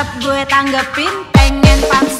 cakep gue tanggepin Pengen pansos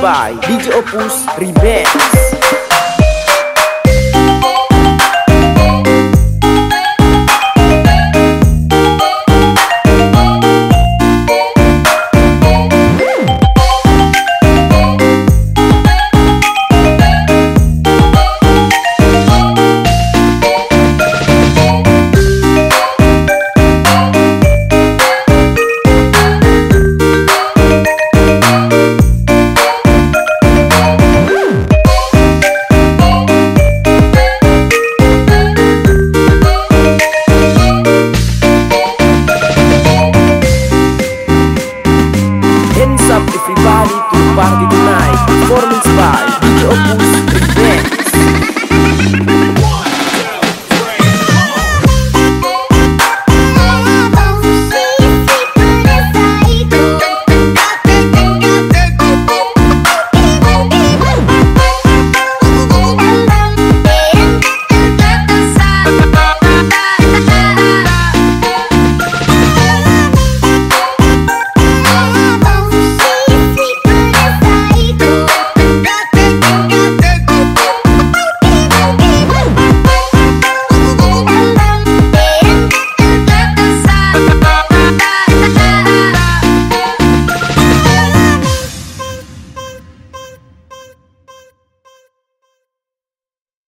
by DJ Opus Remix. party tonight. Performance